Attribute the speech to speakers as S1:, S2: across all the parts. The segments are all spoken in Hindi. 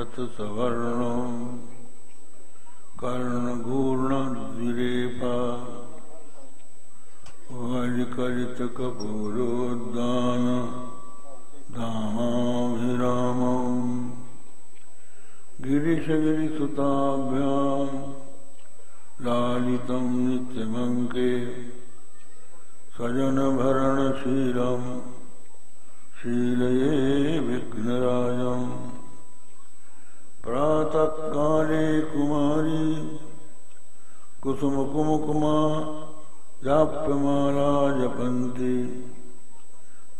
S1: सवर्ण कर्णगूर्णद्विरेफा वरिकलितकपूरोद्दान धामाभिरामम् गिरिशगिरिसुताभ्याम् लालितं नित्यमङ्के स्वजनभरणशीलम् शीलये विघ्नराजम्। प्रातःकाले कुमारी, कुसुमकुमुकुमा जाप्यमाला जपन्ति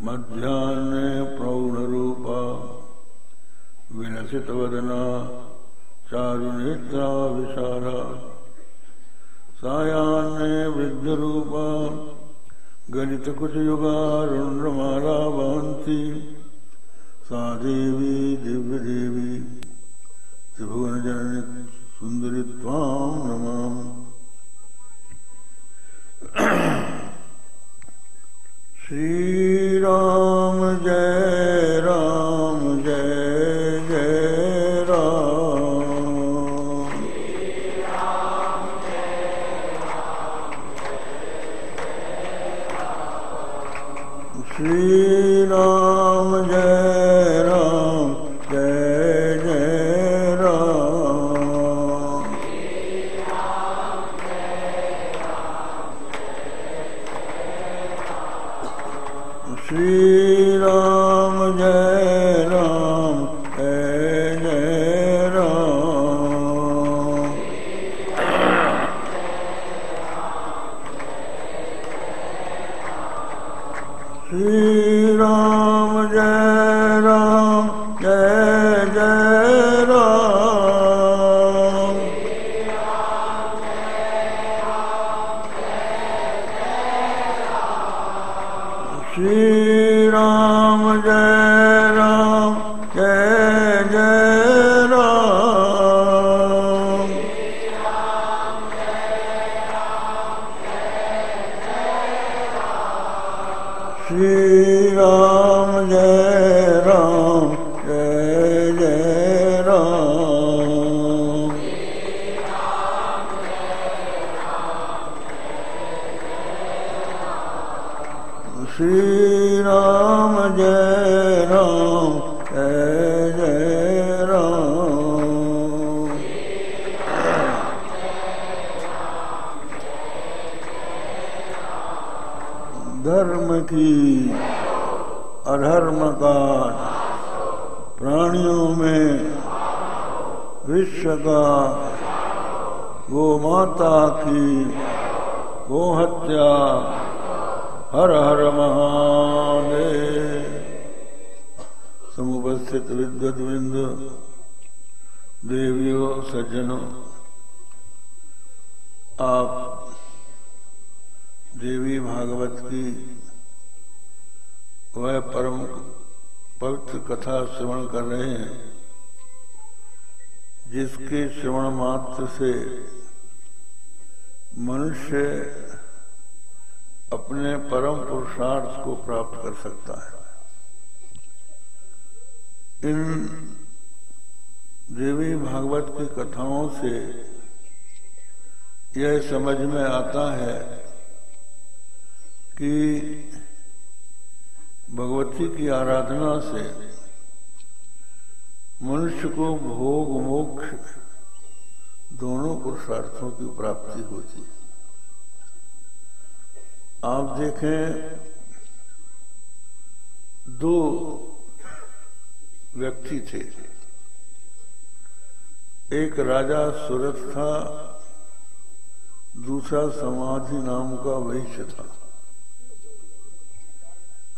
S1: मध्याह्ने प्रौढरूपा, विलसितवदना, चारुनेत्रा विशाला सायान्ने वृद्धरूपा गलितकुचयुगारुण्डमाला वहन्ति सा देवी दिव्यदेवी। त्रिभुवन जननी सुंदरी ताम नमाम श्री राम जय राम जय जय राम। श्री राम जय धर्म की अधर्म का प्राणियों में विश्व का गो माता की गो हत्या, हर हर महादेव। समुपस्थित विद्वत वृंद देवियों, सज्जनों, आप भागवत। की वह परम पवित्र कथा श्रवण कर रहे हैं, जिसके श्रवण मात्र से मनुष्य अपने परम पुरुषार्थ को प्राप्त कर सकता है। इन देवी भागवत की कथाओं से यह समझ में आता है कि भगवती की आराधना से मनुष्य को भोग मोक्ष दोनों पुरुषार्थों की प्राप्ति होती है। आप देखें, दो व्यक्ति थे। एक राजा सूरत था, दूसरा समाधि नाम का वैश्य था।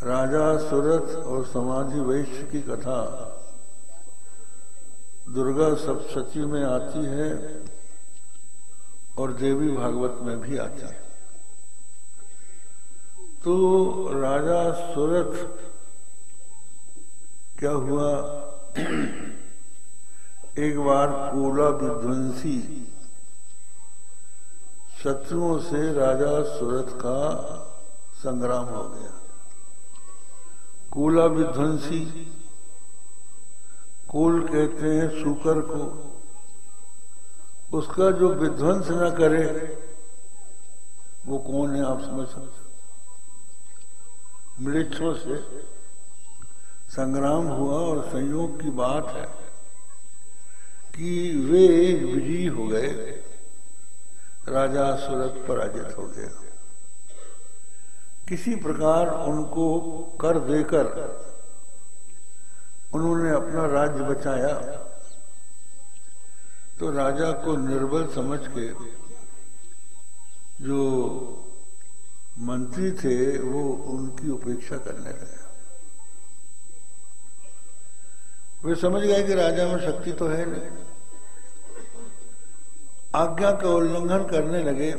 S1: राजा सूरत और समाधि वैश्य की कथा। दुर्गा सप्तशती में आती है और देवी भागवत में भी आती है। तो राजा सूरत क्या हुआ? एक बार कोला विध्वंसी शत्रुओं से राजा सूरत का संग्राम हो गया। कोला विध्वंसी कोल कहते हैं सुकर को। उसका जो विध्वंस न करे, वो कौन है आप समझ सकते मृक्षों से संग्राम हुआ और संयोग की बात है कि वे विजयी हो गए। राजा सूरत पराजित हो गया। किसी प्रकार उनको कर देकर उन्होंने अपना राज्य बचाया तो राजा को निर्बल समझ के जो मंत्री थे वो उनकी उपेक्षा करने लगे। वे समझ गए कि राजा में शक्ति तो है नहीं। आज्ञा का उल्लंघन करने लगे।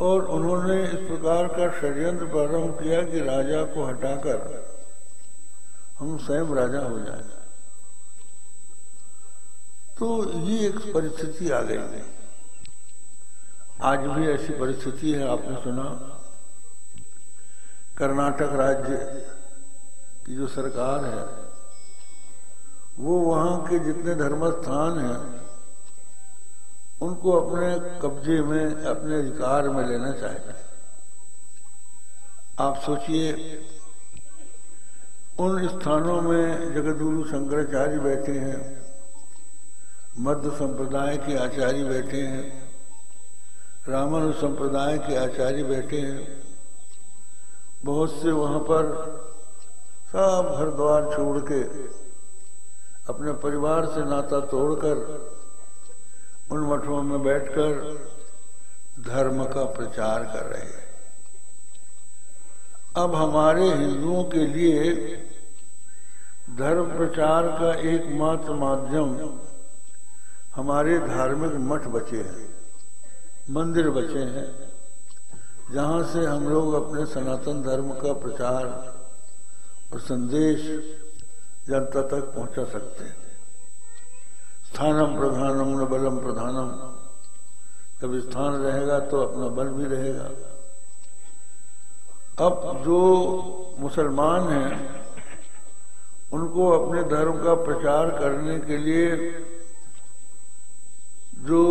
S1: और उन्होंने इस प्रकार का षड्यंत्र प्रारंभ किया कि राजा को हटाकर हम स्वयं राजा हो जाए तो ये एक परिस्थिति आ गई है। आज भी ऐसी परिस्थिति है, आपने सुना। कर्नाटक राज्य की जो सरकार है, वो वहाँ के जितने धर्मस्थान हैं उनको अपने कब्जे में, अपने अधिकार में लेना चाहते हैं आप सोचिए, उन स्थानों में जगदगुरु शंकराचार्य बैठे हैं, मध्य संप्रदाय के आचार्य बैठे हैं रामानु संप्रदाय के आचार्य बैठे हैं, बहुत से वहाँ पर सब घर द्वार छोड़ के अपने परिवार से नाता तोड़कर उन मठों में बैठकर धर्म का प्रचार कर रहे हैं। अब हमारे हिंदुओं के लिए धर्म प्रचार का एकमात्र माध्यम हमारे धार्मिक मठ बचे हैं, मंदिर बचे हैं, जहाँ से हम लोग अपने सनातन धर्म का प्रचार और संदेश जनता तक पहुँचा सकते हैं। स्थानम प्रधानम न बलम प्रधानम। जब स्थान रहेगा तो अपना बल भी रहेगा। अब जो मुसलमान हैं, उनको अपने धर्म का प्रचार करने के लिए जो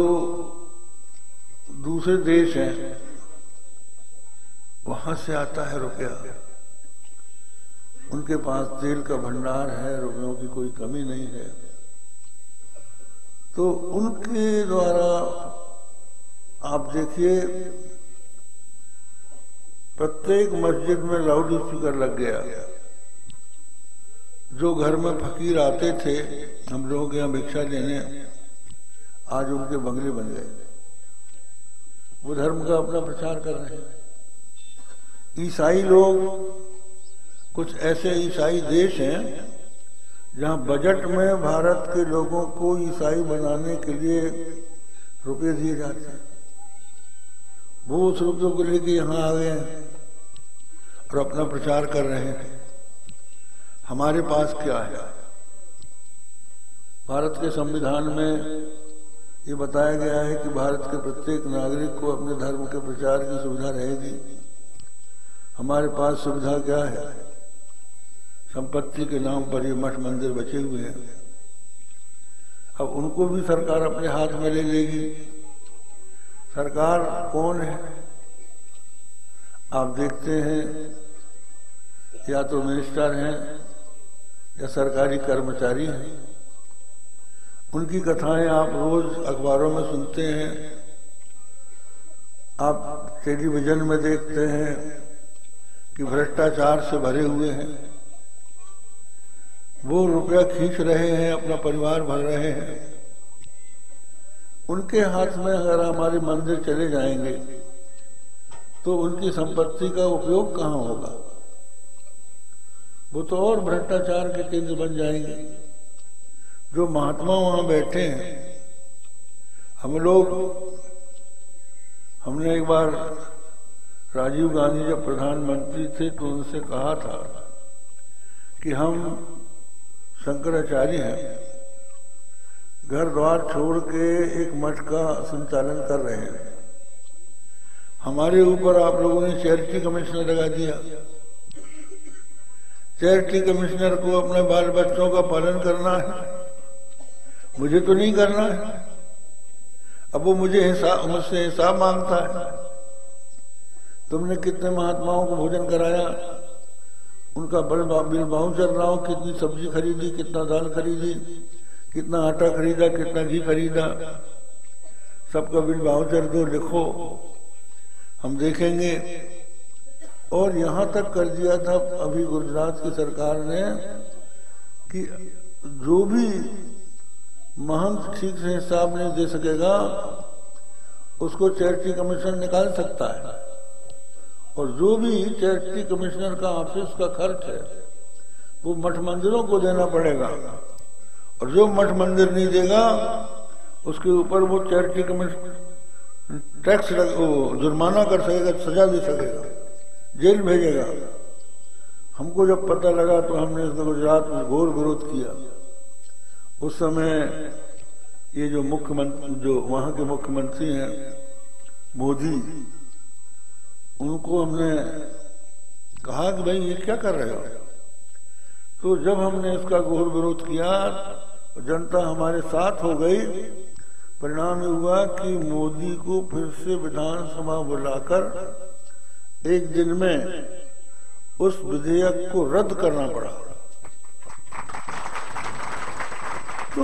S1: दूसरे देश हैं, वहाँ से आता है रुपया। उनके पास तेल का भंडार है, रुपयों की कोई कमी नहीं है। तो उनके द्वारा आप देखिए, प्रत्येक मस्जिद में लाउड स्पीकर लग गया। जो घर में फकीर आते थे, हम लोग यहाँ भिक्षा देने, आज उनके बंगले बन गए। वो धर्म का अपना प्रचार कर रहे हैं। ईसाई लोग कुछ ऐसे ईसाई देश हैं जहाँ बजट में भारत के लोगों को ईसाई बनाने के लिए रुपए दिए जाते हैं। वो उस रुपयों को लेके यहाँ आ गए हैं और अपना प्रचार कर रहे हैं। हमारे पास क्या है? भारत के संविधान में ये बताया गया है कि भारत के प्रत्येक नागरिक को अपने धर्म के प्रचार की सुविधा रहेगी। हमारे पास सुविधा क्या है? संपत्ति के नाम पर ये मठ मंदिर बचे हुए हैं। अब उनको भी सरकार अपने हाथ में ले लेगी। सरकार कौन है? आप देखते हैं, या तो मिनिस्टर हैं, या सरकारी कर्मचारी हैं। उनकी कथाएँ आप रोज अखबारों में सुनते हैं। आप टेलीविज़न में देखते हैं कि भ्रष्टाचार से भरे हुए हैं। वो रुपया खींच रहे हैं, अपना परिवार भर रहे हैं। उनके हाथ में अगर हमारे मंदिर चले जाएँगे तो उनकी संपत्ति का उपयोग कहाँ होगा? वो तो और भ्रष्टाचार के केंद्र बन जाएँगे। जो महात्मा वहाँ बैठे हैं, हम लोग, हमने एक बार राजीव गांधी जब प्रधानमंत्री थे तो उनसे कहा था कि हम शंकराचार्य हैं। घर द्वार छोड़ के एक मठ का संचालन कर रहे हैं। हमारे ऊपर आप लोगों ने चैरिटी कमिश्नर लगा दिया। चैरिटी कमिश्नर को अपने बाल बच्चों का पालन करना है। मुझे तो नहीं करना है। अब वो मुझे हिसाब मुझसे हिसाब माँगता है। तुमने कितने महात्माओं को भोजन कराया? उनका बल बिल बाहू चल रहा हो, कितनी सब्ज़ी खरीदी, कितना दाल खरीदी, कितना आटा खरीदा, कितना घी खरीदा। सबका बिल बाउचर दो लिखो हम देखेंगे। और यहाँ तक कर दिया था अभी गुजरात की सरकार ने कि जो भी महंत ठीक से हिसाब नहीं दे सकेगा, उसको चैरिटी कमीशन निकाल सकता है। और जो भी चैरिटी कमिश्नर का ऑफ़िस का खर्च है, वो मठ मंदिरों को देना पड़ेगा। और जो मठ मंदिर नहीं देगा, उसके ऊपर वो चैरिटी कमिश्नर टैक्स जुर्माना कर सकेगा, सजा दे सकेगा, जेल भेजेगा। हमको जब पता लगा तो हमने गुजरात में घोर विरोध किया। उस समय ये जो मुख्यमंत्री, जो वहाँ के मुख्यमंत्री हैं, मोदी उनको हमने कहा कि भाई ये क्या कर रहे हो? तो जब हमने इसका घोर विरोध किया जनता हमारे साथ हो गई। परिणाम हुआ कि मोदी को फिर से विधानसभा बुलाकर एक दिन में उस विधेयक को रद्द करना पड़ा। तो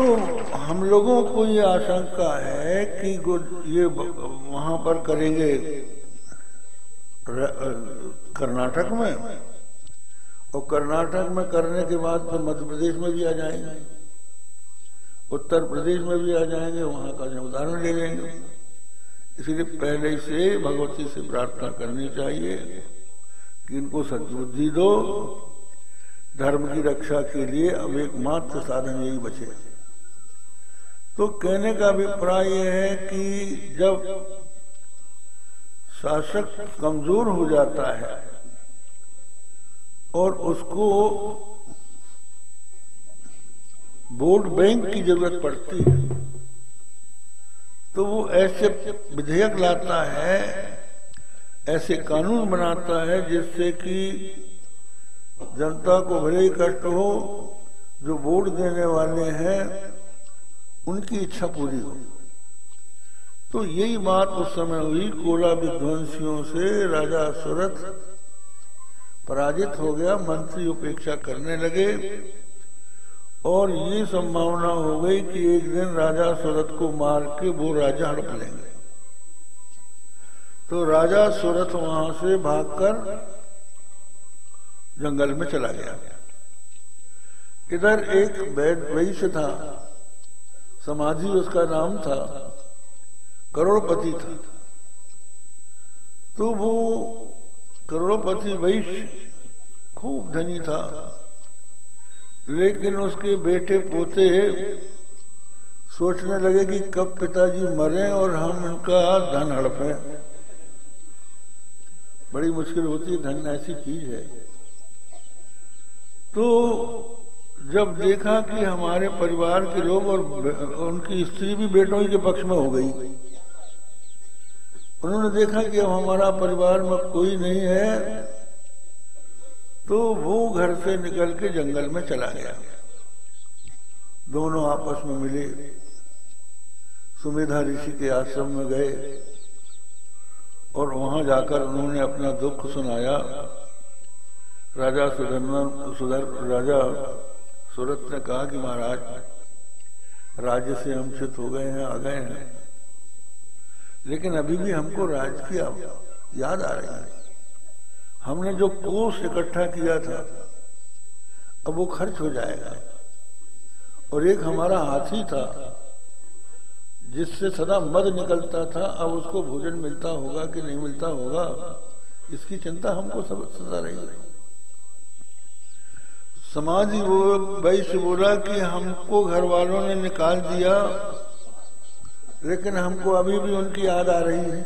S1: हम लोगों को ये आशंका है कि ये वहाँ पर करेंगे। कर्नाटक में। और कर्नाटक में करने के बाद फिर मध्य प्रदेश में भी आ जाएँगे। उत्तर प्रदेश में भी आ जाएँगे, वहाँ का जो उदाहरण ले लेंगे। इसलिए पहले से भगवती से प्रार्थना करनी चाहिए कि इनको सदबुद्धि दो, धर्म की रक्षा के लिए अब एक मात्र साधन यही बचे। तो कहने का अभिप्राय यह है कि जब शासक कमज़ोर हो जाता है और उसको वोट बैंक की ज़रूरत पड़ती है। तो वो ऐसे विधेयक लाता है, ऐसे कानून बनाता है जिससे कि जनता को भले ही कष्ट हो, जो वोट देने वाले हैं, उनकी इच्छा पूरी हो। तो यही बात उस समय हुई कोला विध्वंसियों से राजा सुरथ पराजित हो गया, मंत्री उपेक्षा करने लगे। और ये संभावना हो गई कि एक दिन राजा सुरथ को मार के वो राजा हड़प लेंगे। तो राजा सूरत वहाँ से भागकर जंगल में चला गया। इधर एक वैद वैश्य था, समाधि उसका नाम था करोड़पति था। तो वो करोड़पति वैश्य खूब धनी था। लेकिन उसके बेटे पोते सोचने लगे कि कब पिताजी मरे और हम उनका धन हड़पे। बड़ी मुश्किल होती है, धन ऐसी चीज़ है। तो जब देखा कि हमारे परिवार के लोग और उनकी स्त्री भी बेटों के पक्ष में हो गई उन्होंने देखा कि अब हमारा परिवार में कोई नहीं है तो वो घर से निकल के जंगल में चला गया। दोनों आपस में मिले। सुमेधा ऋषि के आश्रम में गए और वहाँ जाकर उन्होंने अपना दुख सुनाया। राजा सुधर सुधर, राजा सूरत ने कहा कि महाराज, राज्य से हम चित हो गए हैं, आ गए हैं। लेकिन अभी भी हमको राज की याद आ रही है। हमने जो कोष इकट्ठा किया था, अब वो खर्च हो जाएगा। और एक हमारा हाथी था, जिससे सदा मद निकलता था, अब उसको भोजन मिलता होगा कि नहीं मिलता होगा, इसकी चिंता हमको सब सदा रही है। समाधि वो वैश्य बोला कि हमको घर वालों ने निकाल दिया लेकिन हमको अभी भी उनकी याद आ रही है।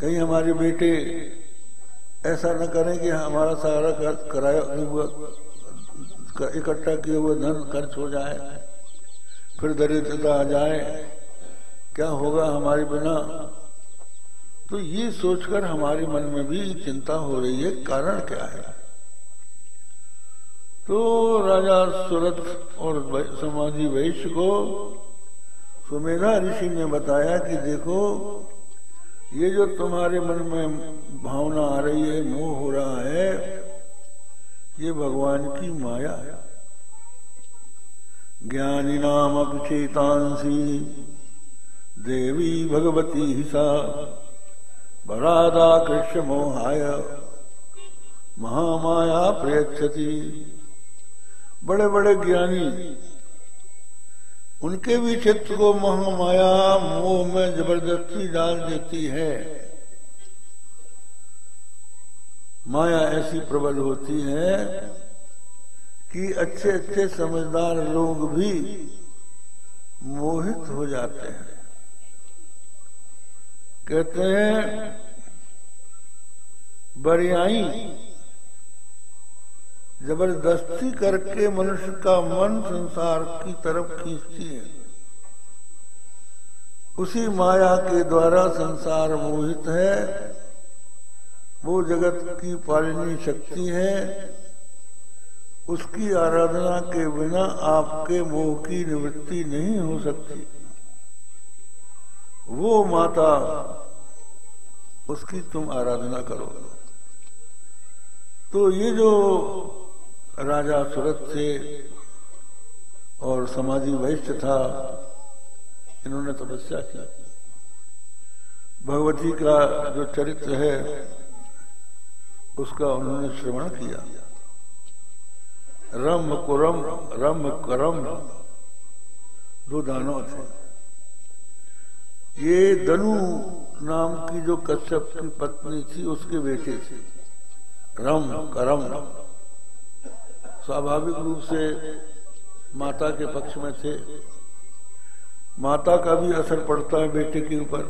S1: कहीं हमारे बेटे ऐसा न करें कि हमारा सारा कराया हुआ इकट्ठा किए हुए धन खर्च हो जाए, फिर दरिद्रता आ जाए। क्या होगा हमारे बिना? तो ये सोचकर हमारे मन में भी चिंता हो रही है, कारण क्या है? तो राजा सुरत और समाधि वैश्य को सुमेधा ऋषि ने बताया कि देखो, ये जो तुम्हारे मन में भावना आ रही है, मोह हो रहा है, ये भगवान की माया है। ज्ञानी नाम अभिचेतांसी देवी भगवती हिसा, बरादा कृष्ण मोहाय, महामाया प्रयक्षति बड़े बड़े ज्ञानी उनके भी चित्र को महामाया, मोह में ज़बरदस्ती डाल देती है। माया ऐसी प्रबल होती है कि अच्छे अच्छे समझदार लोग भी मोहित हो जाते हैं। कहते हैं, बरियाई ज़बरदस्ती करके मनुष्य का मन संसार की तरफ़ खींचती है। उसी माया के द्वारा संसार मोहित है। वो जगत की पालनी शक्ति है। उसकी आराधना के बिना आपके मोह की निवृत्ति नहीं हो सकती। वो माता, उसकी तुम आराधना करो। तो ये जो राजा सूरत थे और समाधि वैश्य था, इन्होंने तपस्या की। भगवती का जो चरित्र है, उसका उन्होंने श्रवण किया। रम कुरम, रम करम, दो दानव थे। ये दनु नाम की जो कश्यप की पत्नी थी, उसके बेटे थे। रम करम। स्वाभाविक रूप से माता के पक्ष में थे। माता का भी असर पड़ता है बेटे के ऊपर।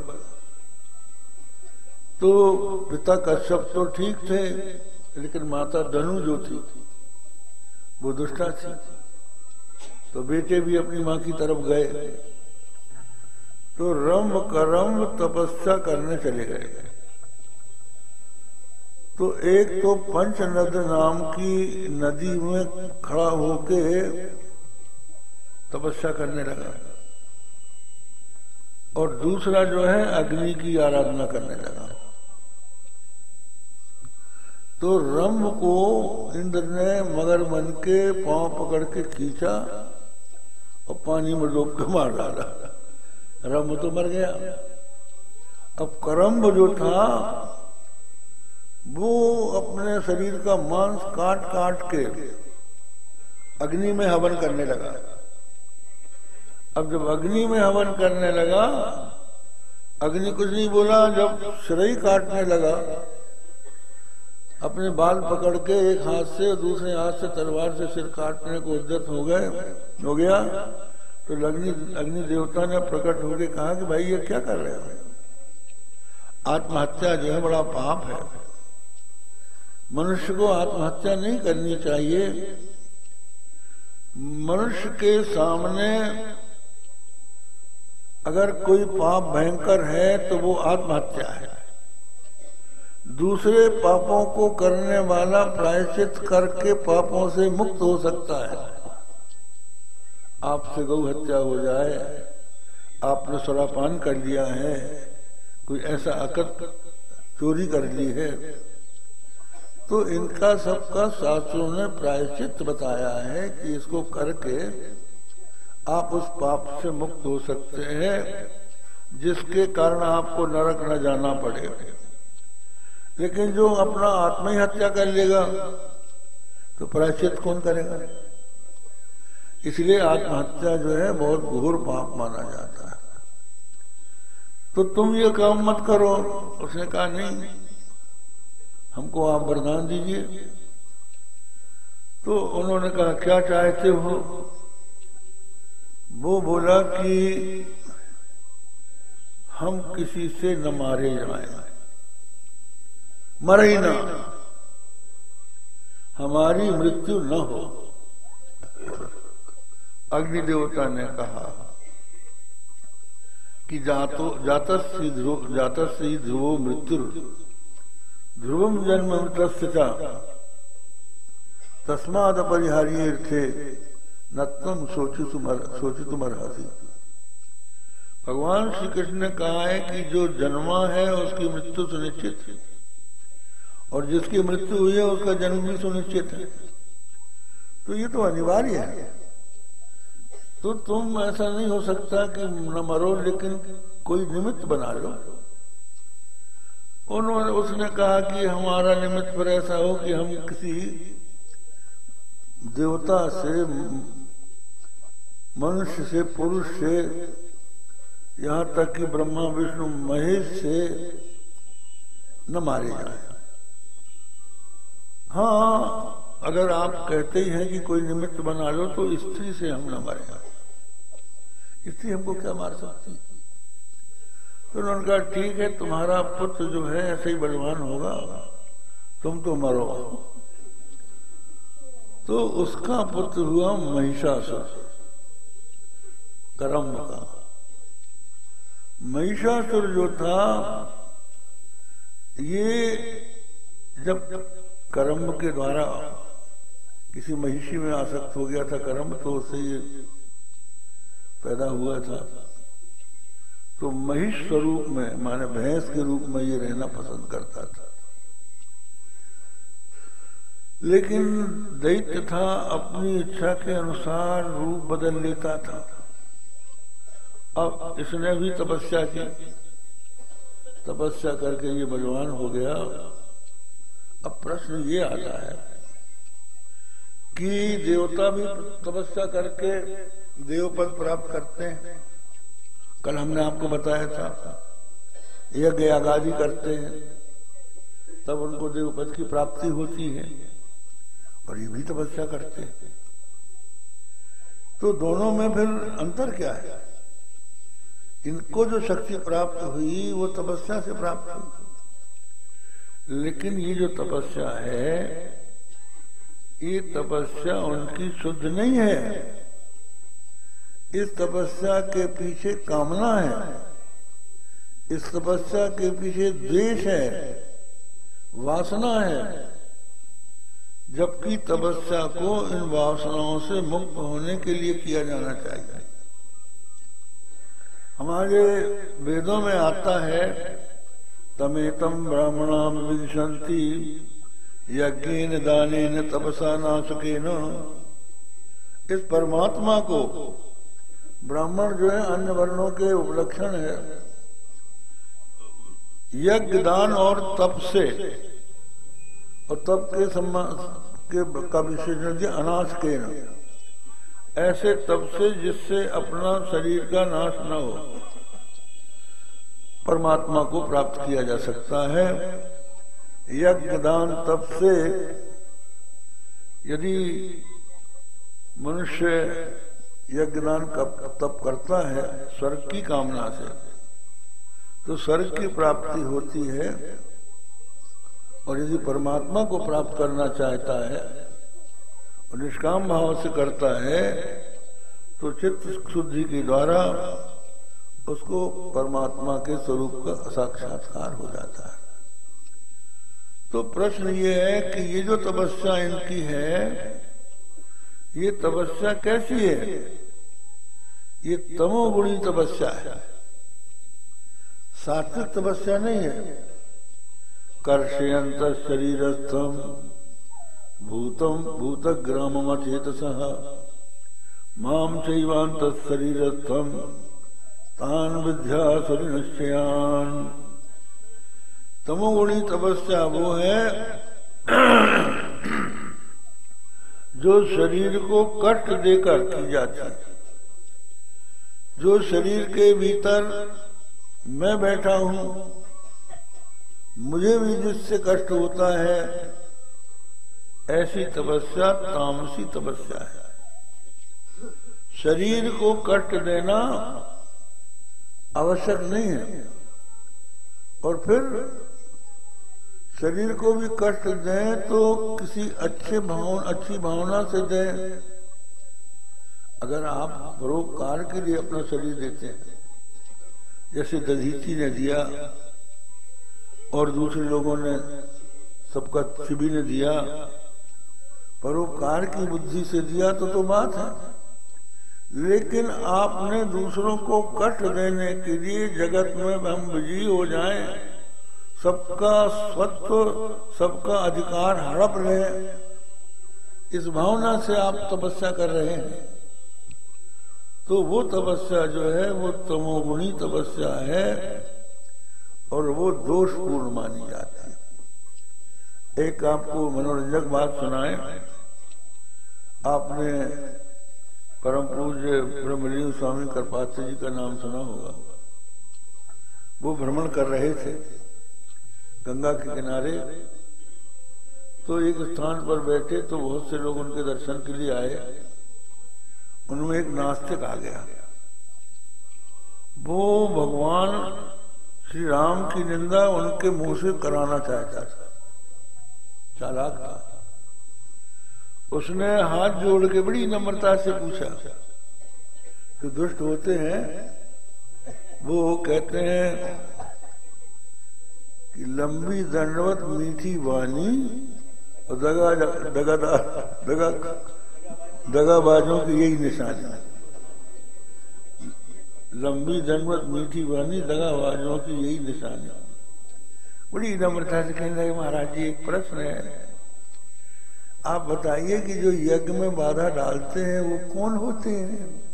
S1: तो पिता कश्यप तो ठीक थे, लेकिन माता धनु जो थी, वो दुष्टा थी। तो बेटे भी अपनी माँ की तरफ़ गए। तो रम करम तपस्या करने चले गए। तो एक तो पंच नद नाम की नदी में खड़ा होके तपस्या करने लगा। और दूसरा जो है, अग्नि की आराधना करने लगा। तो रम को इंद्र ने मगर मन के पाँव पकड़ के खींचा और पानी में डूब के मार डाला। रम तो मर गया। अब करम्ब जो था वो अपने शरीर का मांस काट काट के अग्नि में हवन करने लगा। अब जब अग्नि में हवन करने लगा, अग्नि कुछ नहीं बोला, जब शरीर काटने लगा, अपने बाल पकड़ के एक हाथ से दूसरे हाथ से तलवार से सिर काटने को उद्यत हो गए, हो गया तो अग्नि अग्नि देवता ने प्रकट होकर कहा कि भाई ये क्या कर रहे हो? आत्महत्या जो है बड़ा पाप है। मनुष्य को आत्महत्या नहीं करनी चाहिए। मनुष्य के सामने अगर कोई पाप भयंकर है तो वो आत्महत्या है। दूसरे पापों को करने वाला प्रायश्चित करके पापों से मुक्त हो सकता है। आपसे गौ हत्या हो जाए, आपने सुरापान कर लिया है, कोई ऐसा अकत चोरी कर ली है तो इनका सबका शास्त्रों ने प्रायश्चित बताया है कि इसको करके आप उस पाप से मुक्त हो सकते हैं, जिसके कारण आपको नरक न जाना पड़े। लेकिन जो अपना आत्म ही हत्या कर लेगा तो प्रायश्चित कौन करेगा? इसलिए आत्महत्या जो है बहुत घोर पाप माना जाता है। तो तुम ये काम मत करो। उसने कहा, नहीं हमको आप वरदान दीजिए। तो उन्होंने कहा, क्या चाहते हो? वो बोला कि हम किसी से न मारे जाए। मरे ही ना। हमारी मृत्यु न हो। अग्नि देवता ने कहा कि जातो जात ध्रुव जात ध्रुवो मृत्यु ध्रुवम जन्म तस्माद अपरिहारी थे न तुम सोचित सोचित हसी भगवान श्री कृष्ण ने कहा है कि जो जन्मा है, उसकी मृत्यु सुनिश्चित है। और जिसकी मृत्यु हुई है, उसका जन्म भी सुनिश्चित है। तो ये तो अनिवार्य है। तो तुम ऐसा नहीं हो सकता कि न मरो, लेकिन कोई निमित्त बना लो। उन्होंने, उसने कहा कि हमारा निमित्त पर ऐसा हो कि हम किसी देवता से, मनुष्य से, पुरुष से, यहाँ तक कि ब्रह्मा, विष्णु, महेश से न मारे जाए। हाँ अगर आप कहते ही हैं कि कोई निमित्त बना लो तो स्त्री से हम न मारे जाए। स्त्री हमको क्या मार सकती? तो उन्होंने कहा, ठीक है, तुम्हारा पुत्र जो है, ऐसे ही बलवान होगा। तुम तो मरो। तो उसका पुत्र हुआ महिषासुर, करम का। महिषासुर जो था, ये जब कर्म के द्वारा किसी महिषी में आसक्त हो गया था, कर्म तो उससे ये पैदा हुआ था। तो महिष स्वरूप में, माने भैंस के रूप में ये रहना पसंद करता था। लेकिन दैत्य था, अपनी इच्छा के अनुसार रूप बदल लेता था। अब इसने भी तपस्या की। तपस्या करके ये बलवान हो गया। अब प्रश्न ये आता है कि देवता भी तपस्या करके देवपद प्राप्त करते हैं। कल हमने आपको बताया था। यज्ञ आगादी करते हैं, तब उनको देवपद की प्राप्ति होती है, और ये भी तपस्या करते हैं। तो दोनों में फिर अंतर क्या है? इनको जो शक्ति प्राप्त हुई, वो तपस्या से प्राप्त हुई। लेकिन ये जो तपस्या है, ये तपस्या उनकी शुद्ध नहीं है। इस तपस्या के पीछे कामना है। इस तपस्या के पीछे द्वेष है। वासना है। जबकि तपस्या को इन वासनाओं से मुक्त होने के लिए किया जाना चाहिए। हमारे वेदों में आता है, तमेतम ब्राह्मणाम विदशंति यज्ञ दाने तपसा नाशके न इस परमात्मा को ब्राह्मण जो है, अन्य वर्णों के उपलक्षण है। यज्ञ दान और तप से। और तप के के का विशेषण अनाश के न। ऐसे तप से जिससे अपना शरीर का नाश न हो, परमात्मा को प्राप्त किया जा सकता है। यज्ञ दान तप से यदि मनुष्य यज्ञदान का तप करता है स्वर्ग की कामना से। तो स्वर्ग की प्राप्ति होती है और यदि परमात्मा को प्राप्त करना चाहता है और निष्काम भाव से करता है तो चित्त शुद्धि के द्वारा उसको परमात्मा के स्वरूप का साक्षात्कार हो जाता है। तो प्रश्न ये है कि ये जो तपस्या इनकी है ये तपस्या कैसी है? ये तमोगुणी तपस्या है। सात्विक तपस्या नहीं है। कर्षयंत शरीरस्थम भूतम भूत ग्राम चेत माम चैवांत शरीरस्थम तान विद्या निश्चयान तमोगुणी तपस्या वो है। जो शरीर को कष्ट देकर की जाती है। जो शरीर के भीतर मैं बैठा हूँ, मुझे भी जिससे कष्ट होता है, ऐसी तपस्या तामसी तपस्या है। शरीर को कष्ट देना आवश्यक नहीं है। और फिर शरीर को भी कष्ट दें तो किसी अच्छे भावना अच्छी भावना से दें। अगर आप परोपकार के लिए अपना शरीर देते हैं जैसे दधीची ने दिया और दूसरे लोगों ने सबका छिबी ने दिया परोपकार की बुद्धि से दिया तो तो बात है। लेकिन आपने दूसरों को कष्ट देने के लिए जगत में हम विजयी हो जाएँ, सबका स्वत्व, सबका अधिकार हड़प रहे इस भावना से आप तपस्या कर रहे हैं। तो वो तपस्या जो है, वो तमोगुणी तपस्या है और वो दोषपूर्ण मानी जाती है। एक आपको मनोरंजक बात सुनाए। आपने परम पूज्य ब्रह्मलीन स्वामी करपात्र जी का नाम सुना होगा। वो भ्रमण कर रहे थे। गंगा के किनारे तो एक स्थान पर बैठे तो बहुत से लोग उनके दर्शन के लिए आए। उनमें एक नास्तिक आ गया। वो भगवान श्री राम की निंदा उनके मुँह से कराना चाहता था। चालाक था। उसने हाथ जोड़ के बड़ी नम्रता से पूछा, जो दुष्ट होते हैं, वो कहते हैं कि लंबी दंडवत मीठी वाणी और दगा दगा दगा दगाबाजों की यही निशानी। लंबी दंडवत मीठी वाणी दगाबाजों की यही निशानी। बड़ी नम्रता से कहने लगे, महाराज जी, एक प्रश्न है। आप बताइए कि जो यज्ञ में बाधा डालते हैं, वो कौन होते हैं?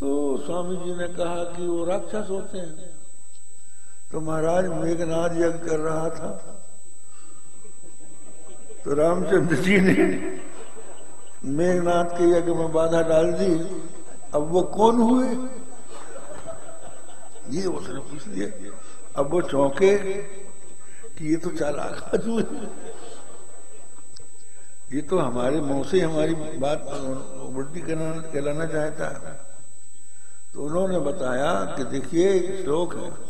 S1: तो स्वामी जी ने कहा कि वो राक्षस होते हैं। तो महाराज मेघनाथ यज्ञ कर रहा था। तो रामचंद्र जी ने मेघनाथ के यज्ञ में बाधा डाल दी। अब वो कौन हुए? ये उसने पूछ लिया। अब वो चौंके कि ये तो चालाक आदमी ये तो हमारे मुँह से हमारी बात उल्टी कहलाना चाहता है। तो उन्होंने बताया कि देखिए श्लोक है।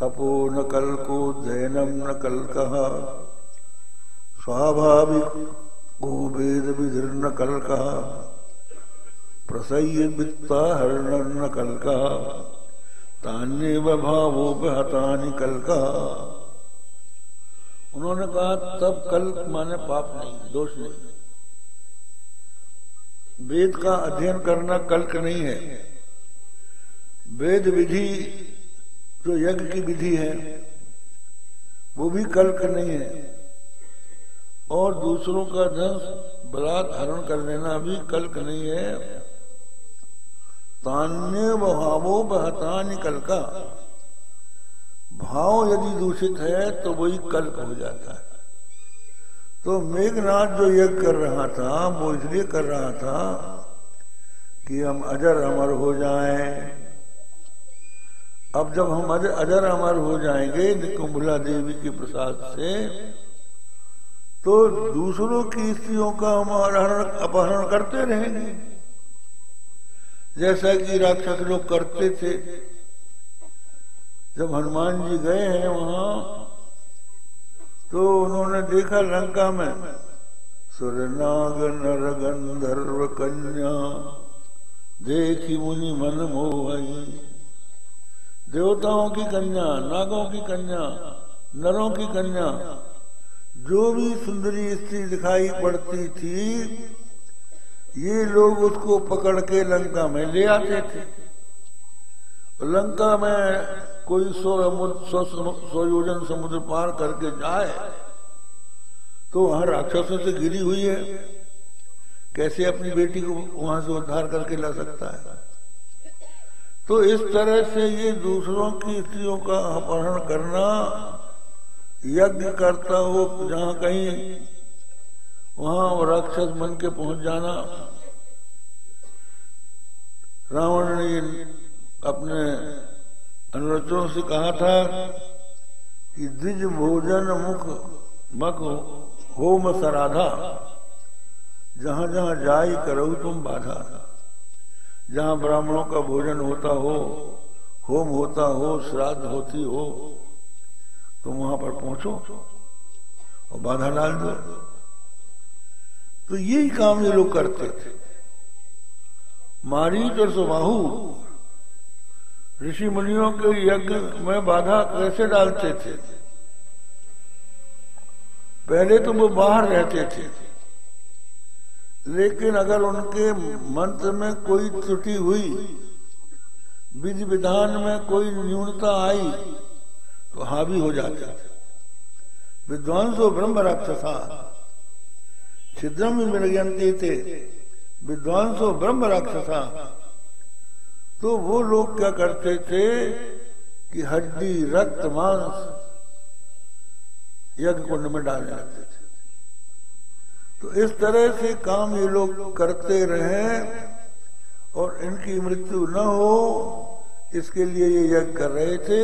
S1: तपो न कल को दैनम न कल कहा स्वाभाविक वेद विधिर कल कहा प्रसय वित्ता हरण न कल कहा तान्य भावो हतानी कल कहा उन्होंने कहा, तब कल माने पाप नहीं, दोष नहीं। वेद का अध्ययन करना कल्क नहीं है। वेद विधि जो यज्ञ की विधि है, वो भी कल्क नहीं है। और दूसरों का धन बलात् हरण कर लेना भी कल्क नहीं है। तान्य भावो बहता निकल का। भाव यदि दूषित है तो वही कल्प हो जाता है। तो मेघनाथ जो यज्ञ कर रहा था, वो इसलिए कर रहा था कि हम अजर अमर हो जाएँ। अब जब हम अजर, अजर अमर हो जाएँगे निकुंभला देवी के प्रसाद से तो दूसरों की स्त्रियों का हम अपहरण करते रहेंगे। जैसा कि राक्षस लोग करते थे। जब हनुमान जी गए हैं वहाँ तो उन्होंने देखा लंका में सुर सुरनाग नर गंधर्व कन्या देखी मुनि मन मोहई। देवताओं की कन्या, नागों की कन्या, नरों की कन्या, जो भी सुंदरी स्त्री दिखाई पड़ती थी, ये लोग उसको पकड़ के लंका में ले आते थे। लंका में कोई सौ सौ योजन समुद्र पार करके जाए तो वहाँ राक्षसों से गिरी हुई है। कैसे अपनी बेटी को वहाँ से उद्धार करके ला सकता है? तो इस तरह से ये दूसरों की स्त्रियों का अपहरण करना, यज्ञ करता हो, जहाँ कहीं, वहाँ राक्षस बन के पहुँच जाना। रावण ने अपने अनुरचनों से कहा था कि द्विज भोजन मुख मक होम सराधा जहाँ जहाँ जाई करो तुम बाधा। जहाँ ब्राह्मणों का भोजन होता हो, होम होता हो, श्राद्ध होती हो, तुम वहाँ पर पहुंचो और बाधा डाल दो। तो यही काम ये लोग करते थे। मारी और सुबाहू, ऋषि मुनियों के यज्ञ में बाधा कैसे डालते थे? पहले तो वो बाहर रहते थे। लेकिन अगर उनके मंत्र में कोई त्रुटि हुई, विधि विधान में कोई न्यूनता आई तो हावी हो जाते। विद्वांसो ब्रह्म राक्षसा, छिद्रम मृगयंती थे विद्वांसो ब्रह्म राक्षसा तो वो लोग क्या करते थे कि हड्डी, रक्त, मांस यज्ञ कुंड में डालने लगते थे। तो इस तरह से काम ये लोग करते रहे और इनकी मृत्यु न हो, इसके लिए ये यज्ञ कर रहे थे।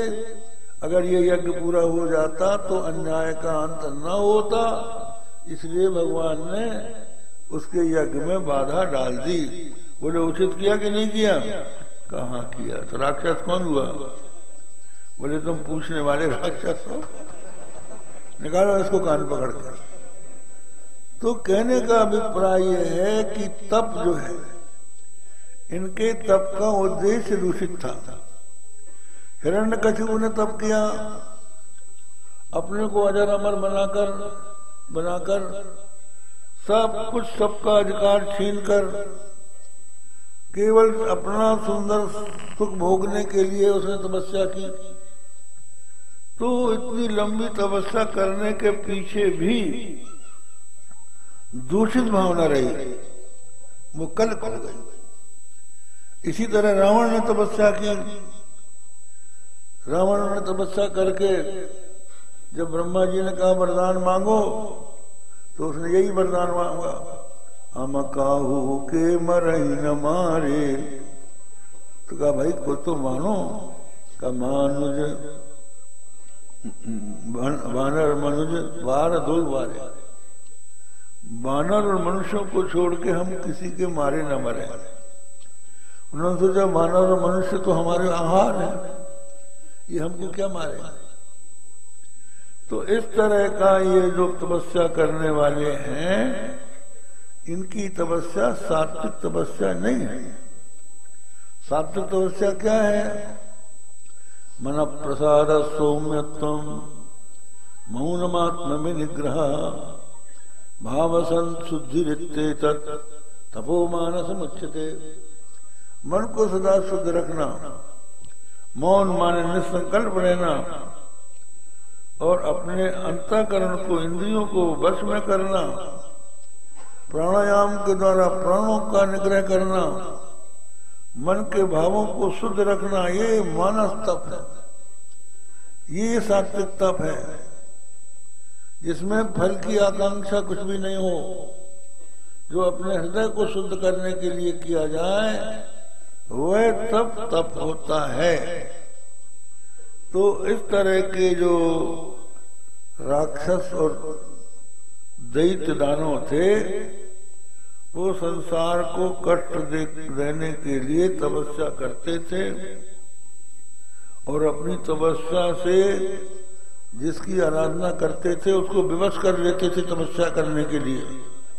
S1: अगर ये यज्ञ पूरा हो जाता तो अन्याय का अंत न होता, इसलिए भगवान ने उसके यज्ञ में बाधा डाल दी। बोले, उचित किया कि नहीं किया? कहा किया? तो राक्षस कौन हुआ? बोले, तुम पूछने वाले राक्षस हो। निकालो इसको कान पकड़ कर तो कहने का अभिप्राय यह है कि तप जो है, इनके तप का उद्देश्य दूषित था। हिरण्य कछु ने तप किया। अपने को अजर अमर बनाकर बनाकर सब कुछ सबका अधिकार छीन कर, केवल अपना सुंदर सुख भोगने के लिए उसने तपस्या की। तो इतनी लंबी तपस्या करने के पीछे भी दूषित भावना रही। वो कल कल गई। इसी तरह रावण ने तपस्या की। रावण ने तपस्या करके जब ब्रह्मा जी ने कहा, वरदान मांगो तो उसने यही वरदान मांगा। हम काहू के मर न मारे। तो कहा, भाई को तो मानो। का मानुज वानर मनुज, वार दो वारे। वानर और मनुष्यों को छोड़ के हम किसी के मारे न मरे। उन्होंने सोचा, वानर और मनुष्य तो हमारे आहार है। ये हमको क्या मारे? तो इस तरह का ये जो तपस्या करने वाले हैं, इनकी तपस्या सात्विक तपस्या नहीं है। सात्विक तपस्या क्या है? मन प्रसाद सौम्यत्व मौनमात्म निग्रह भावसन शुद्धि वित्ते तपो मानस मुच्यते मन को सदा शुद्ध रखना। मौन माने निसंकल्प रहना और अपने अंतकरण को, इंद्रियों को वश में करना। प्राणायाम के द्वारा प्राणों का निग्रह करना। मन के भावों को शुद्ध रखना, ये मानस तप है। ये सात्विक तप है। जिसमें फल की आकांक्षा कुछ भी नहीं हो, जो अपने हृदय को शुद्ध करने के लिए किया जाए, वह तप तप होता है। तो इस तरह के जो राक्षस और दैत्य दानव थे, वो संसार को कष्ट देने के लिए तपस्या करते थे और अपनी तपस्या से जिसकी आराधना करते थे, उसको विवश कर लेते थे तपस्या करने के लिए,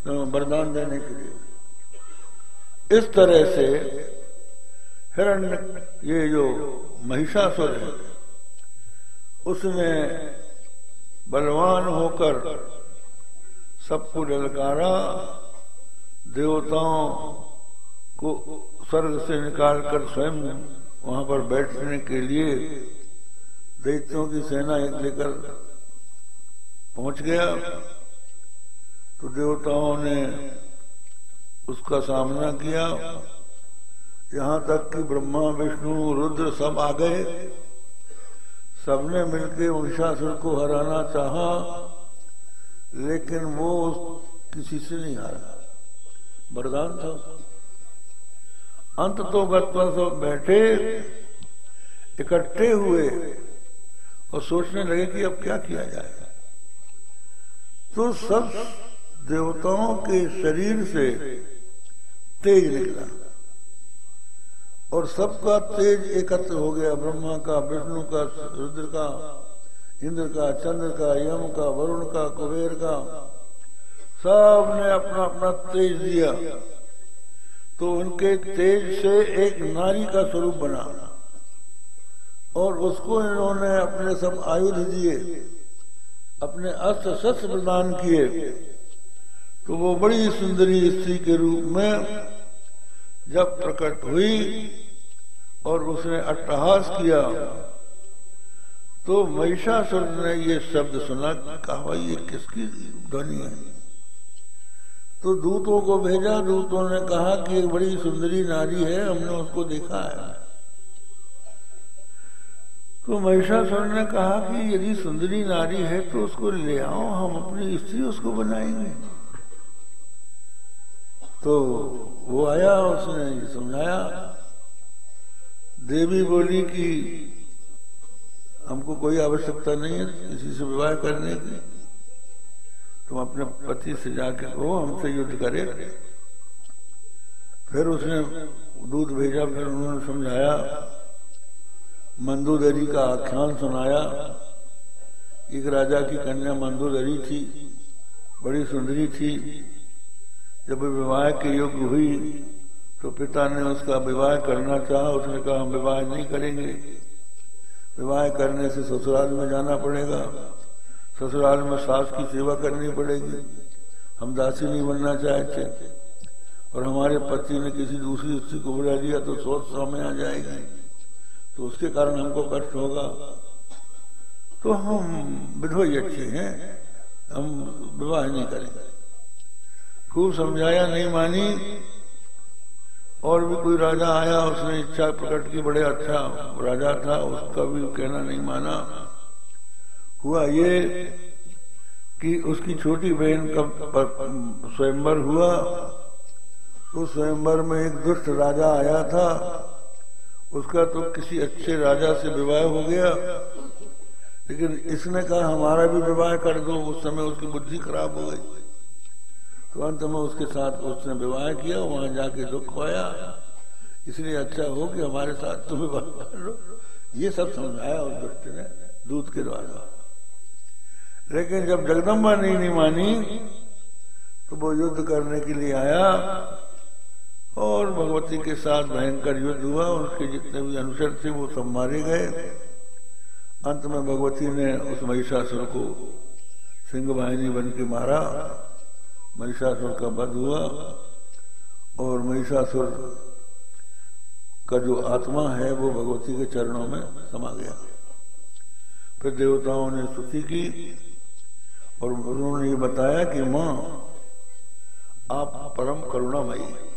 S1: वरदान देने के लिए। इस तरह से हिरण्य, ये जो महिषासुर है, उसने बलवान होकर सबको ललकारा, देवताओं को स्वर्ग से निकालकर स्वयं वहाँ पर बैठने के लिए दैत्यों की सेना लेकर पहुँच गया। तो देवताओं ने उसका सामना किया। यहाँ तक कि ब्रह्मा, विष्णु, रुद्र सब आ गए। सबने मिलकर महिषासुर को हराना चाहा, लेकिन वो किसी से नहीं हारा। वरदान था। अंत तो गत्वा सब बैठे, इकट्ठे हुए और सोचने लगे कि अब क्या किया जाए। तो सब देवताओं के शरीर से तेज निकला और सबका तेज एकत्र हो गया। ब्रह्मा का, विष्णु का, रुद्र का, इंद्र का, चंद्र का, यम का, वरुण का, कुबेर का सबने अपना अपना तेज दिया। तो उनके तेज से एक नारी का स्वरूप बना। और उसको इन्होंने अपने सब आयुध दिए, अपने अस्त्र शस्त्र प्रदान किए। तो वो बड़ी सुंदरी स्त्री के रूप में जब प्रकट हुई और उसने अट्टहास किया तो महिषासुर ने ये शब्द सुना कहा भाई ये किसकी ध्वनि है? तो दूतों को भेजा, दूतों ने कहा कि एक बड़ी सुंदरी नारी है, हमने उसको देखा है। तो महिषासुर ने कहा कि यदि सुंदरी नारी है तो उसको ले आओ, हम अपनी स्त्री उसको बनाएँगे। तो वो आया, उसने समझाया। देवी बोली कि हमको कोई आवश्यकता नहीं है किसी से विवाह करने की। तुम अपने पति से जाके कहो, हमसे युद्ध करे। फिर उसने दूध भेजा, फिर उन्होंने समझाया मंदोदरी का आख्यान सुनाया। एक राजा की कन्या मंदोदरी थी, बड़ी सुंदरी थी। जब विवाह के योग्य हुई तो पिता ने उसका विवाह करना चाहा। उसने कहा, हम विवाह नहीं करेंगे। विवाह करने से ससुराल में जाना पड़ेगा। ससुराल में सास की सेवा करनी पड़ेगी। हम दासी नहीं बनना चाहते और हमारे पति ने किसी दूसरी स्त्री को बुला लिया तो सोच सामने आ जाएगी। तो उसके कारण हमको कष्ट होगा। तो हम विधवई अच्छे हैं, हम विवाह नहीं करेंगे। खूब समझाया नहीं मानी? और भी कोई राजा आया, उसने इच्छा प्रकट की, बड़े अच्छा राजा था, उसका भी कहना नहीं माना। हुआ ये कि उसकी छोटी बहन का स्वयंवर हुआ। उस स्वयंवर में एक दुष्ट राजा आया था उसका तो किसी अच्छे राजा से विवाह हो गया। लेकिन इसने कहा हमारा भी विवाह कर दो उस समय उसकी बुद्धि खराब हो गई। तो अंत में उसके साथ उसने विवाह किया वहाँ जाके दुख पाया। इसलिए अच्छा हो कि हमारे साथ तुम विवाह कर लो। ये सब समझाया उस दुष्ट ने दूध के द्वारा। लेकिन जब जगदम्बा नहीं, नहीं मानी तो वो युद्ध करने के लिए आया। और भगवती के साथ भयंकर युद्ध हुआ, उसके जितने भी अनुसर थे, वो सब मारे गए। अंत में भगवती ने उस महिषासुर को सिंह वाहिनी बन के मारा। महिषासुर का वध हुआ और महिषासुर का जो आत्मा है, वो भगवती के चरणों में समा गया। फिर देवताओं ने स्तुति की और उन्होंने ये बताया कि, माँ, आप परम करुणामयी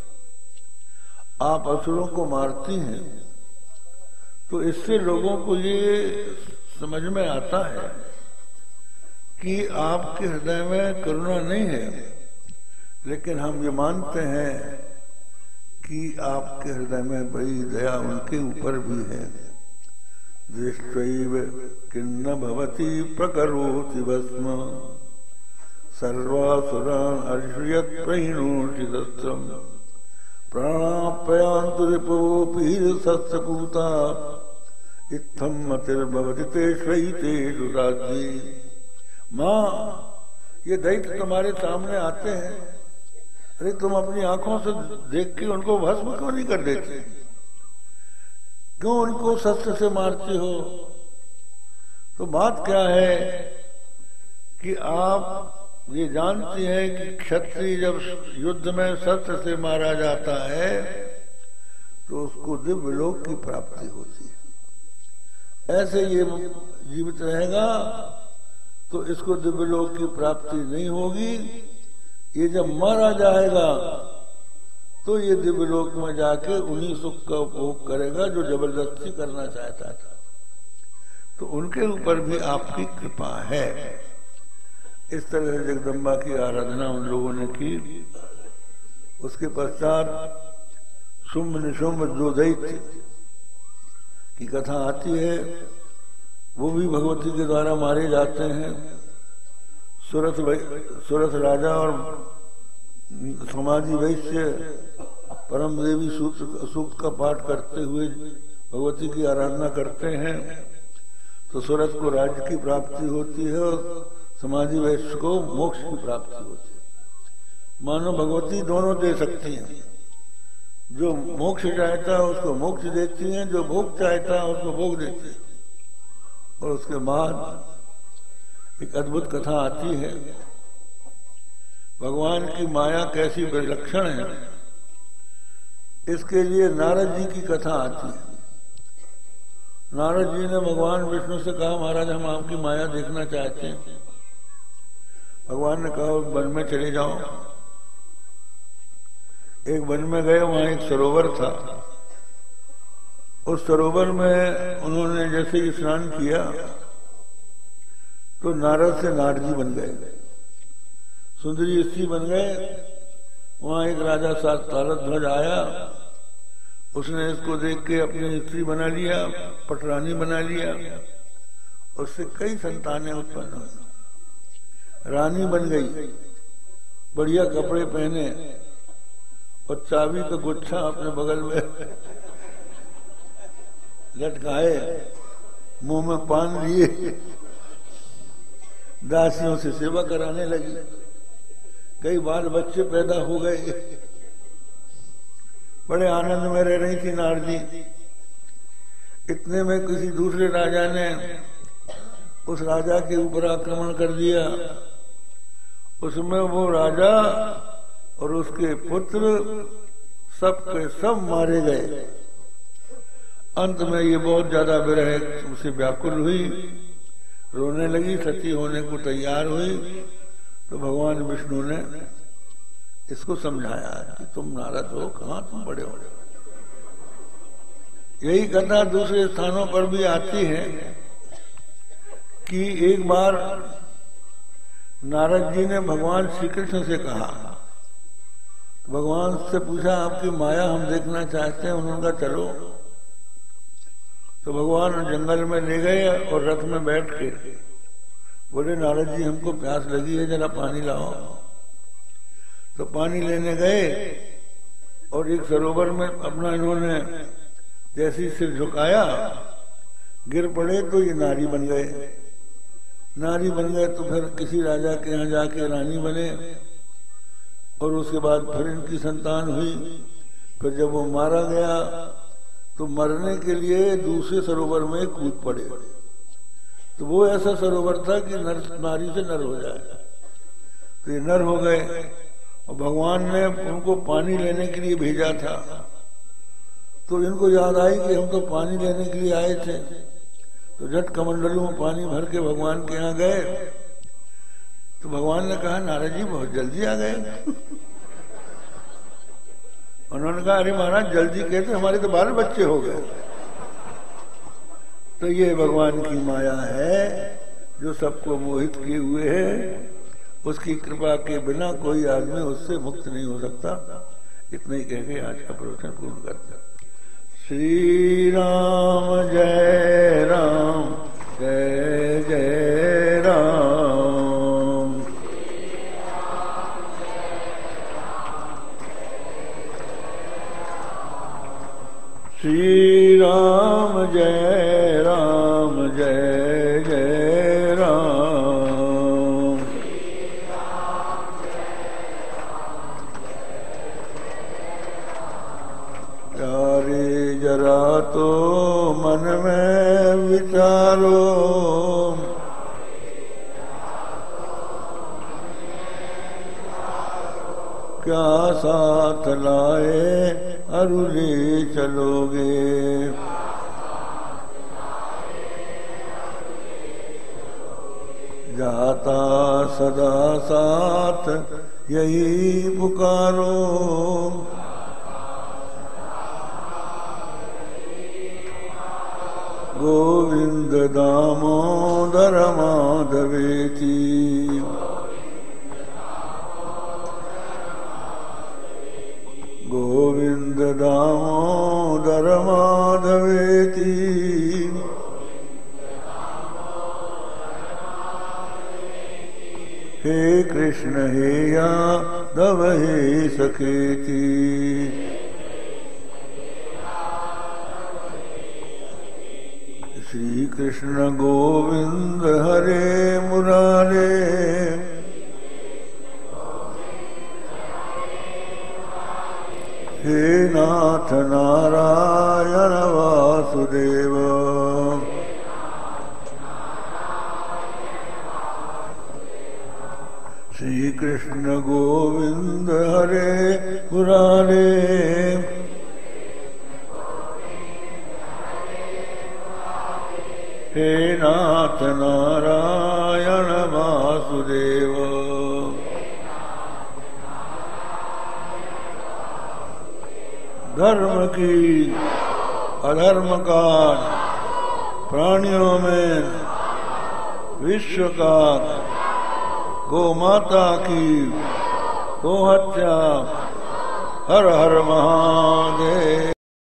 S1: आप असुरों को मारती हैं तो इससे लोगों को ये समझ में आता है कि आपके हृदय में करुणा नहीं है, लेकिन हम ये मानते हैं कि आपके हृदय में बड़ी दया उनके ऊपर भी है। दृष्ट किन्न भवती प्रकरोति भस्म, सर्वासुरान अर्षयत प्रहीणोषि दस्त्रम प्राणापयांतु रिपोपीर सत्सकूता इत्थम मतिर्भवति तेषु राज्य माँ, ये दैत्य तुम्हारे सामने आते हैं, अरे तुम अपनी आँखों से देख के उनको भस्म क्यों नहीं कर देते? क्यों उनको शस्त्र से मारते हो? तो बात क्या है कि आप ये जानते हैं कि क्षत्रिय जब युद्ध में शस्त्र से मारा जाता है तो उसको दिव्य लोक की प्राप्ति होती है। ऐसे ये जीवित रहेगा तो इसको दिव्य लोक की प्राप्ति नहीं होगी। ये जब मारा जाएगा तो ये दिव्य लोक में जाके उन्हीं सुख का उपभोग करेगा जो ज़बरदस्ती करना चाहता था। तो उनके ऊपर भी आपकी कृपा है। इस तरह से जगदम्बा की आराधना उन लोगों ने की। उसके पश्चात शुंभ निशुंभ जो दैत्य की कथा आती है, वो भी भगवती के द्वारा मारे जाते हैं। सूरत सूरत राजा और समाधि वैश्य परम देवी सूक्त का पाठ करते हुए भगवती की आराधना करते हैं तो सूरत को राज्य की प्राप्ति होती है और समाधि वैश्य को मोक्ष की प्राप्ति होती है। मानो भगवती दोनों दे सकती हैं। जो मोक्ष चाहता है, उसको मोक्ष देती हैं। जो भोग चाहता है, उसको भोग देती है। और उसके बाद एक अद्भुत कथा आती है। भगवान की माया कैसी विलक्षण है। इसके लिए नारद जी की कथा आती है। नारद जी ने भगवान विष्णु से कहा, महाराज, हम आपकी माया देखना चाहते हैं। भगवान ने कहा, वन में चले जाओ। एक वन में गए, वहाँ एक सरोवर था। उस सरोवर में उन्होंने जैसे ही स्नान किया तो नारद से नारजी बन गए। सुंदरी स्त्री बन गए। वहाँ एक राजा साथ तारक ध्वज आया। उसने इसको देख के अपनी स्त्री बना लिया, पटरानी बना लिया। उससे कई संतानें उत्पन्न हुई। रानी बन गई। बढ़िया कपड़े पहने और चाबी का गुच्छा अपने बगल में लटकाए, मुँह में पान लिए। दासियों से सेवा कराने लगी। कई बार बच्चे पैदा हो गए। बड़े आनंद में रह रही थी नारदी। इतने में किसी दूसरे राजा ने उस राजा के ऊपर आक्रमण कर दिया। उसमें वो राजा और उसके पुत्र सब के सब मारे गए। अंत में ये बहुत ज़्यादा विरह उसे व्याकुल हुई। रोने लगी, सती होने को तैयार हुई। तो भगवान विष्णु ने इसको समझाया कि तुम नारद हो, कहा तुम बड़े हो? यही कथा दूसरे स्थानों पर भी आती है कि एक बार नारद जी ने भगवान श्री कृष्ण से कहा, भगवान से पूछा, आपकी माया हम देखना चाहते हैं, उन्होंने कहा, चलो। तो भगवान जंगल में ले गए और रथ में बैठ के बोले, नारद जी, हमको प्यास लगी है, जरा पानी लाओ। तो पानी लेने गए और एक सरोवर में अपना इन्होंने जैसी सिर झुकाया, गिर पड़े तो ये नारी बन गए। नारी बन गए तो फिर किसी राजा के यहाँ जाके रानी बने। और उसके बाद फिर इनकी संतान हुई। फिर जब वो मारा गया तो मरने के लिए दूसरे सरोवर में कूद पड़े। तो वो ऐसा सरोवर था कि नर, नारी से नर हो जाए। तो ये नर हो गए। और भगवान ने उनको पानी लेने के लिए भेजा था। तो इनको याद आई कि हम तो पानी लेने के लिए आए थे। तो झट कमंडलों में पानी भर के भगवान के यहाँ गए। तो भगवान ने कहा, नारद जी, बहुत जल्दी आ गए। उन्होंने कहा, अरे महाराज, जल्दी कहते हमारे तो बाल बच्चे हो गए। तो ये भगवान की माया है, जो सबको मोहित किए हुए है। उसकी कृपा के बिना कोई आदमी उससे मुक्त नहीं हो सकता। इतना ही कह के आज का प्रवचन पूर्ण करता श्री राम जय राम जय जय राम। श्री राम जय साथ लाए अरुले चलोगे। जाता सदा साथ यही पुकारो। गोविंद दामोदर माधवेती। दामोदर माधवेती हे कृष्ण हे यादव हे सखेती। श्री कृष्ण गोविंद हरे मुरारे। हे नाथ नारायण वासुदेव। कृष्ण गोविंद हरे मुरारे हे नाथ नारायण वासुदेव। धर्म की अधर्म का प्राणियों में विश्व का गो माता की गो हत्या हर हर महादेव।